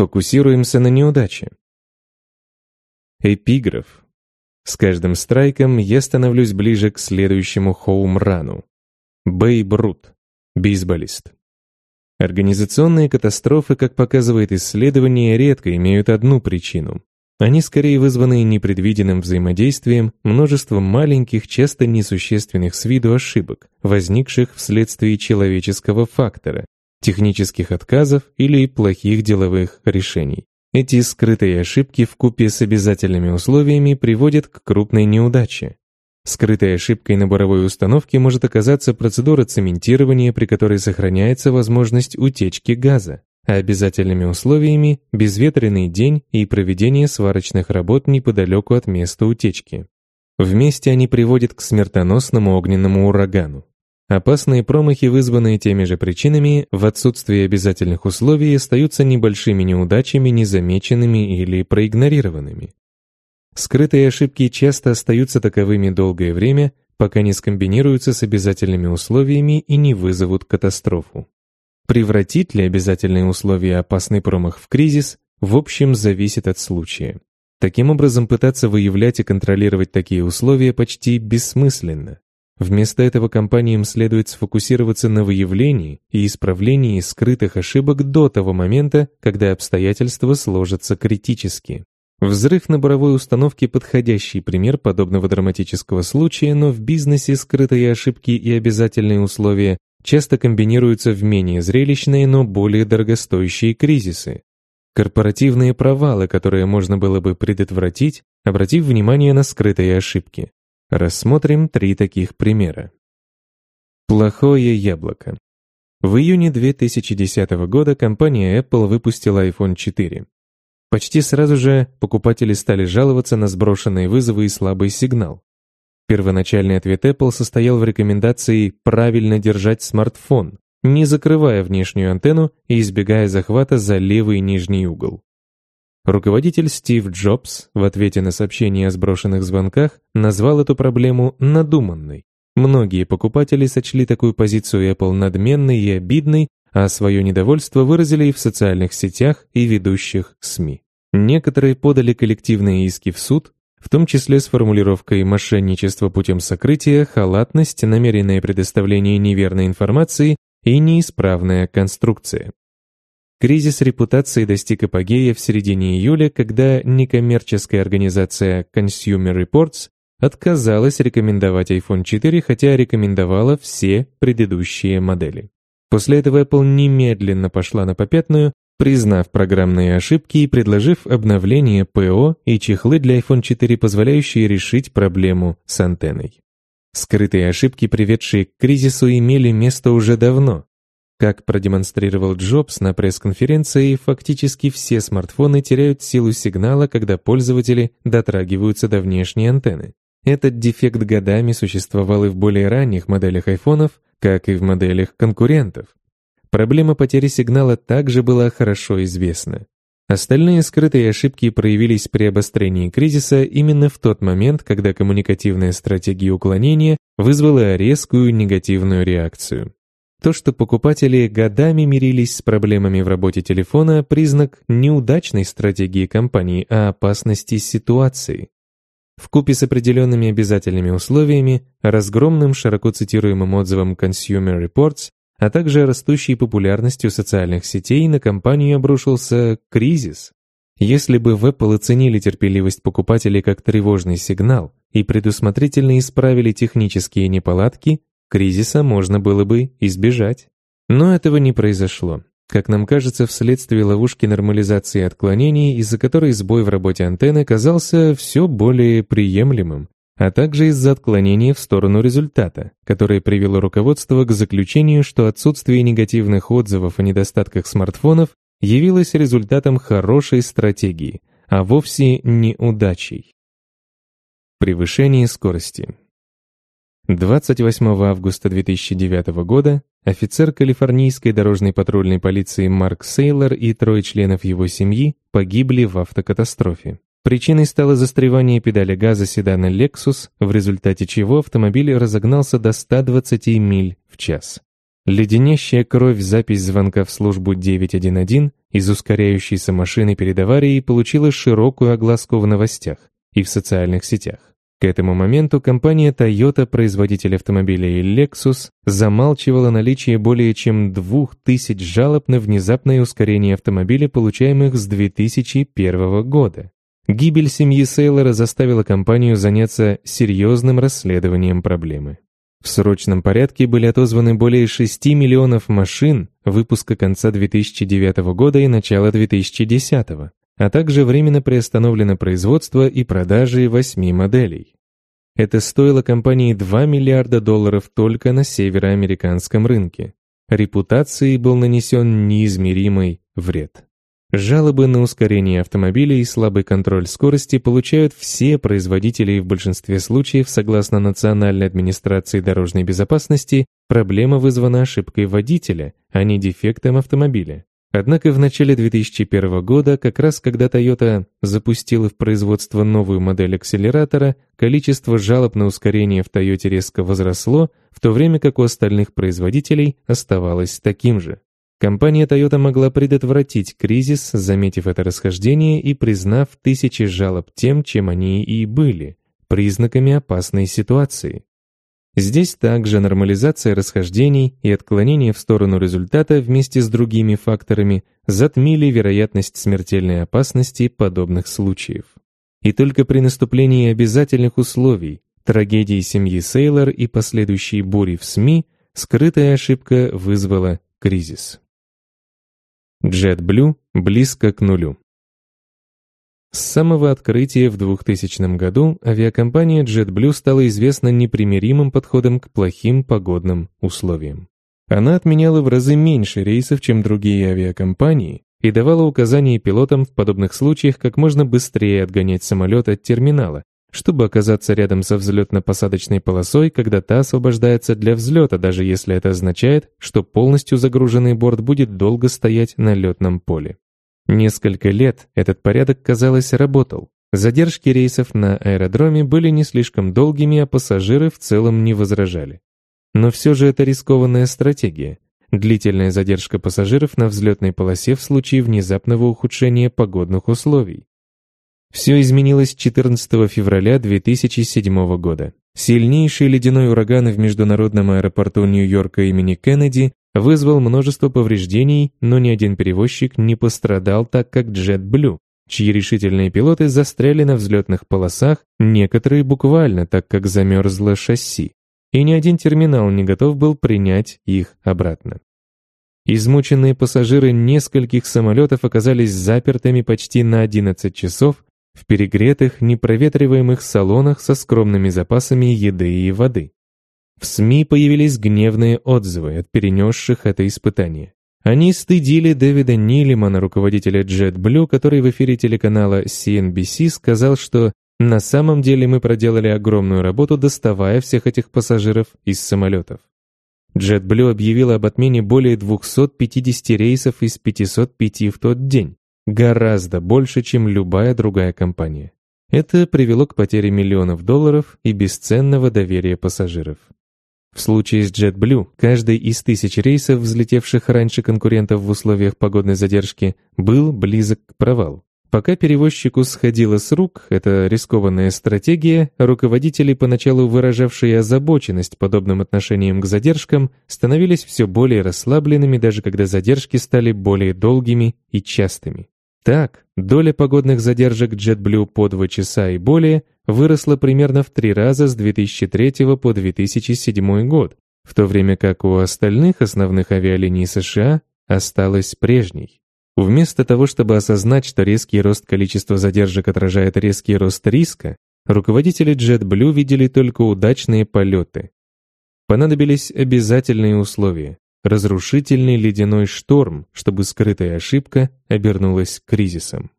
сфокусируемся на неудаче. Эпиграф. С каждым страйком я становлюсь ближе к следующему хоумрану. Бэй Брут, бейсболист. Организационные катастрофы, как показывает исследование, редко имеют одну причину. Они скорее вызваны непредвиденным взаимодействием множеством маленьких, часто несущественных с виду ошибок, возникших вследствие человеческого фактора, технических отказов или плохих деловых решений. Эти скрытые ошибки в купе с обязательными условиями приводят к крупной неудаче. Скрытой ошибкой на буровой установке может оказаться процедура цементирования, при которой сохраняется возможность утечки газа, а обязательными условиями – безветренный день и проведение сварочных работ неподалеку от места утечки. Вместе они приводят к смертоносному огненному урагану. А Опасные промахи, вызванные теми же причинами, в отсутствии обязательных условий остаются небольшими неудачами, незамеченными или проигнорированными. Скрытые ошибки часто остаются таковыми долгое время, пока не скомбинируются с обязательными условиями и не вызовут катастрофу. Превратить ли обязательные условия опасный промах в кризис, в общем, зависит от случая. Таким образом, пытаться выявлять и контролировать такие условия почти бессмысленно. Вместо этого компаниям следует сфокусироваться на выявлении и исправлении скрытых ошибок до того момента, когда обстоятельства сложатся критически. Взрыв на боровой установке – подходящий пример подобного драматического случая, но в бизнесе скрытые ошибки и обязательные условия часто комбинируются в менее зрелищные, но более дорогостоящие кризисы. Корпоративные провалы, которые можно было бы предотвратить, обратив внимание на скрытые ошибки. Рассмотрим три таких примера. Плохое яблоко. В июне 2010 года компания Apple выпустила iPhone 4. Почти сразу же покупатели стали жаловаться на сброшенные вызовы и слабый сигнал. Первоначальный ответ Apple состоял в рекомендации правильно держать смартфон, не закрывая внешнюю антенну и избегая захвата за левый нижний угол. Руководитель Стив Джобс в ответе на сообщение о сброшенных звонках назвал эту проблему «надуманной». Многие покупатели сочли такую позицию Apple надменной и обидной, а свое недовольство выразили и в социальных сетях и ведущих СМИ. Некоторые подали коллективные иски в суд, в том числе с формулировкой «мошенничество путем сокрытия», «халатность», «намеренное предоставление неверной информации» и «неисправная конструкция». Кризис репутации достиг апогея в середине июля, когда некоммерческая организация Consumer Reports отказалась рекомендовать iPhone 4, хотя рекомендовала все предыдущие модели. После этого Apple немедленно пошла на попятную, признав программные ошибки и предложив обновление ПО и чехлы для iPhone 4, позволяющие решить проблему с антенной. Скрытые ошибки, приведшие к кризису, имели место уже давно, как продемонстрировал Джобс на пресс-конференции, фактически все смартфоны теряют силу сигнала, когда пользователи дотрагиваются до внешней антенны. Этот дефект годами существовал и в более ранних моделях айфонов, как и в моделях конкурентов. Проблема потери сигнала также была хорошо известна. Остальные скрытые ошибки проявились при обострении кризиса именно в тот момент, когда коммуникативная стратегия уклонения вызвала резкую негативную реакцию. То, что покупатели годами мирились с проблемами в работе телефона, признак неудачной стратегии компании, а опасности ситуации. Вкупе с определенными обязательными условиями, разгромным широко цитируемым отзывом Consumer Reports, а также растущей популярностью социальных сетей на компанию обрушился кризис. Если бы в Apple оценили терпеливость покупателей как тревожный сигнал и предусмотрительно исправили технические неполадки, Кризиса можно было бы избежать. Но этого не произошло. Как нам кажется, вследствие ловушки нормализации отклонений, из-за которой сбой в работе антенны казался все более приемлемым, а также из-за отклонения в сторону результата, которое привело руководство к заключению, что отсутствие негативных отзывов о недостатках смартфонов явилось результатом хорошей стратегии, а вовсе не удачей. Превышение скорости. 28 августа 2009 года офицер калифорнийской дорожной патрульной полиции Марк Сейлор и трое членов его семьи погибли в автокатастрофе. Причиной стало застревание педали газа седана Lexus, в результате чего автомобиль разогнался до 120 миль в час. Леденящая кровь запись звонка в службу 911 из ускоряющейся машины перед аварией получила широкую огласку в новостях и в социальных сетях. К этому моменту компания Toyota, производитель автомобилей Lexus, замалчивала наличие более чем 2000 жалоб на внезапное ускорение автомобиля, получаемых с 2001 года. Гибель семьи Сейлора заставила компанию заняться серьезным расследованием проблемы. В срочном порядке были отозваны более 6 миллионов машин выпуска конца 2009 года и начала 2010 года а также временно приостановлено производство и продажи восьми моделей. Это стоило компании 2 миллиарда долларов только на североамериканском рынке. Репутации был нанесен неизмеримый вред. Жалобы на ускорение автомобилей и слабый контроль скорости получают все производители и в большинстве случаев, согласно Национальной администрации дорожной безопасности, проблема вызвана ошибкой водителя, а не дефектом автомобиля. Однако в начале 2001 года, как раз когда Toyota запустила в производство новую модель акселератора, количество жалоб на ускорение в Toyota резко возросло, в то время как у остальных производителей оставалось таким же. Компания Toyota могла предотвратить кризис, заметив это расхождение и признав тысячи жалоб тем, чем они и были – признаками опасной ситуации. Здесь также нормализация расхождений и отклонения в сторону результата вместе с другими факторами затмили вероятность смертельной опасности подобных случаев. И только при наступлении обязательных условий, трагедии семьи Сейлор и последующей бури в СМИ, скрытая ошибка вызвала кризис. JetBlue близко к нулю. С самого открытия в 2000 году авиакомпания JetBlue стала известна непримиримым подходом к плохим погодным условиям. Она отменяла в разы меньше рейсов, чем другие авиакомпании, и давала указания пилотам в подобных случаях как можно быстрее отгонять самолет от терминала, чтобы оказаться рядом со взлетно-посадочной полосой, когда та освобождается для взлета, даже если это означает, что полностью загруженный борт будет долго стоять на летном поле. Несколько лет этот порядок, казалось, работал. Задержки рейсов на аэродроме были не слишком долгими, а пассажиры в целом не возражали. Но все же это рискованная стратегия. Длительная задержка пассажиров на взлетной полосе в случае внезапного ухудшения погодных условий. Все изменилось 14 февраля 2007 года. Сильнейший ледяной ураган в международном аэропорту Нью-Йорка имени Кеннеди вызвал множество повреждений, но ни один перевозчик не пострадал, так как JetBlue, чьи решительные пилоты застряли на взлетных полосах, некоторые буквально, так как замерзло шасси, и ни один терминал не готов был принять их обратно. Измученные пассажиры нескольких самолетов оказались запертыми почти на 11 часов в перегретых, непроветриваемых салонах со скромными запасами еды и воды. В СМИ появились гневные отзывы от перенесших это испытание. Они стыдили Дэвида Нилимана, руководителя JetBlue, который в эфире телеканала CNBC сказал, что «на самом деле мы проделали огромную работу, доставая всех этих пассажиров из самолетов». JetBlue объявила об отмене более 250 рейсов из 505 в тот день гораздо больше, чем любая другая компания. Это привело к потере миллионов долларов и бесценного доверия пассажиров. В случае с JetBlue, каждый из тысяч рейсов, взлетевших раньше конкурентов в условиях погодной задержки, был близок к провалу. Пока перевозчику сходило с рук эта рискованная стратегия, руководители, поначалу выражавшие озабоченность подобным отношением к задержкам, становились все более расслабленными, даже когда задержки стали более долгими и частыми. Так, доля погодных задержек JetBlue по 2 часа и более выросла примерно в три раза с 2003 по 2007 год, в то время как у остальных основных авиалиний США осталась прежней. Вместо того, чтобы осознать, что резкий рост количества задержек отражает резкий рост риска, руководители JetBlue видели только удачные полеты. Понадобились обязательные условия Разрушительный ледяной шторм, чтобы скрытая ошибка обернулась кризисом.